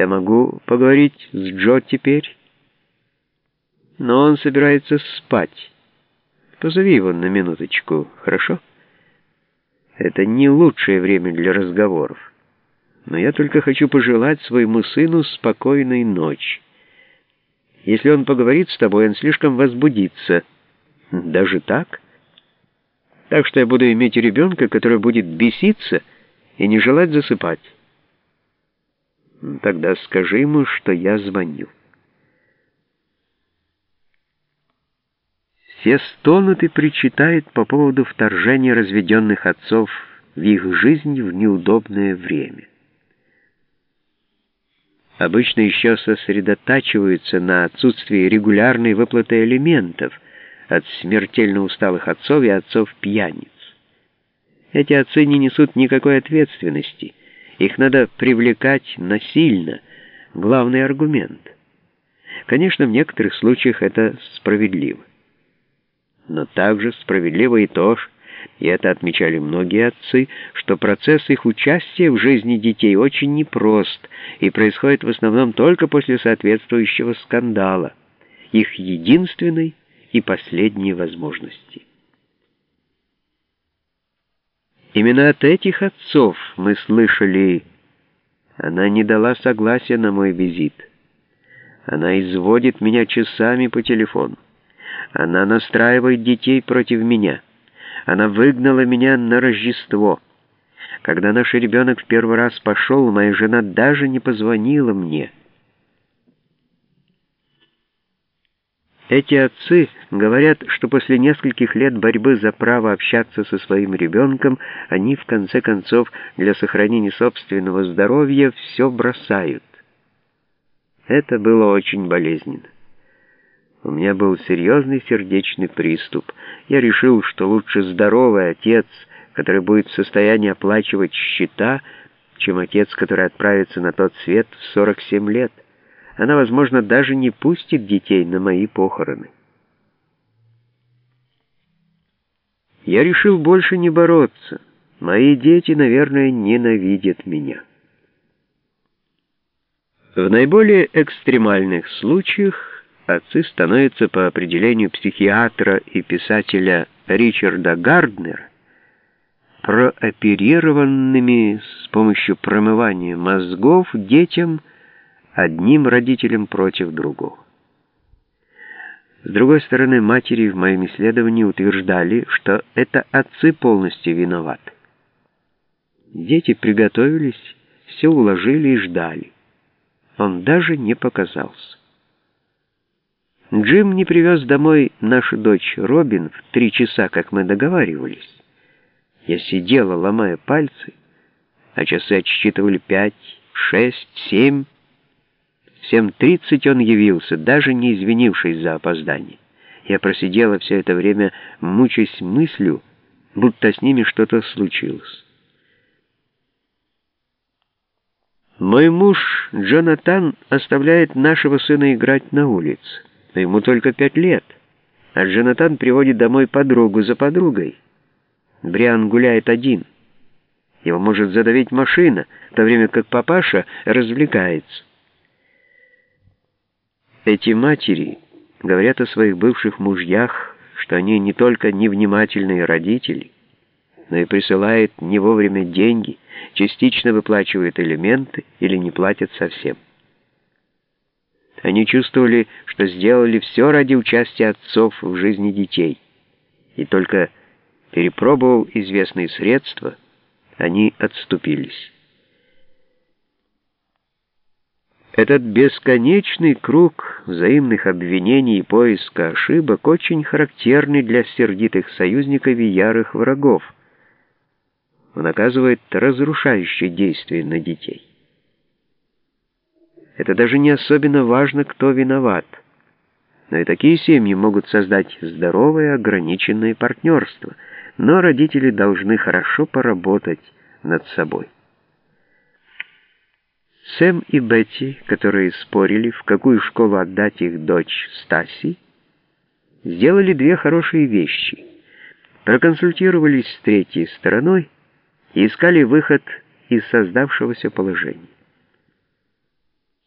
Я могу поговорить с Джо теперь, но он собирается спать. Позови его на минуточку, хорошо? Это не лучшее время для разговоров. Но я только хочу пожелать своему сыну спокойной ночи. Если он поговорит с тобой, он слишком возбудится. Даже так? Так что я буду иметь ребенка, который будет беситься и не желать засыпать. Тогда скажи ему, что я звоню. Все стонут и причитают по поводу вторжения разведенных отцов в их жизнь в неудобное время. Обычно еще сосредотачиваются на отсутствии регулярной выплаты элементов от смертельно усталых отцов и отцов-пьяниц. Эти отцы не несут никакой ответственности. Их надо привлекать насильно. Главный аргумент. Конечно, в некоторых случаях это справедливо. Но также справедливо и то, и это отмечали многие отцы, что процесс их участия в жизни детей очень непрост и происходит в основном только после соответствующего скандала, их единственной и последней возможности. Именно от этих отцов мы слышали, она не дала согласия на мой визит. Она изводит меня часами по телефону. Она настраивает детей против меня. Она выгнала меня на Рождество. Когда наш ребенок в первый раз пошел, моя жена даже не позвонила мне. Эти отцы говорят, что после нескольких лет борьбы за право общаться со своим ребенком, они в конце концов для сохранения собственного здоровья все бросают. Это было очень болезненно. У меня был серьезный сердечный приступ. Я решил, что лучше здоровый отец, который будет в состоянии оплачивать счета, чем отец, который отправится на тот свет в 47 лет. Она, возможно, даже не пустит детей на мои похороны. Я решил больше не бороться. Мои дети, наверное, ненавидят меня. В наиболее экстремальных случаях отцы становятся по определению психиатра и писателя Ричарда Гарднера прооперированными с помощью промывания мозгов детям, одним родителем против другого. С другой стороны, матери в моем исследовании утверждали, что это отцы полностью виноваты. Дети приготовились, все уложили и ждали. Он даже не показался. Джим не привез домой нашу дочь Робин в три часа, как мы договаривались. Я сидела, ломая пальцы, а часы отсчитывали пять, шесть, семь. В 7.30 он явился, даже не извинившись за опоздание. Я просидела все это время, мучаясь мыслью, будто с ними что-то случилось. Мой муж Джонатан оставляет нашего сына играть на улице, но ему только пять лет, а Джонатан приводит домой подругу за подругой. Бриан гуляет один. Его может задавить машина, в то время как папаша развлекается. Эти матери говорят о своих бывших мужьях, что они не только невнимательные родители, но и присылают не вовремя деньги, частично выплачивают элементы или не платят совсем. Они чувствовали, что сделали все ради участия отцов в жизни детей, и только перепробовав известные средства, они отступились. Этот бесконечный круг взаимных обвинений и поиска ошибок очень характерный для сердитых союзников и ярых врагов. Он оказывает разрушающее действие на детей. Это даже не особенно важно, кто виноват. Но и такие семьи могут создать здоровое ограниченное партнерство, но родители должны хорошо поработать над собой. Сэм и Бетти, которые спорили, в какую школу отдать их дочь Стаси, сделали две хорошие вещи. Проконсультировались с третьей стороной и искали выход из создавшегося положения.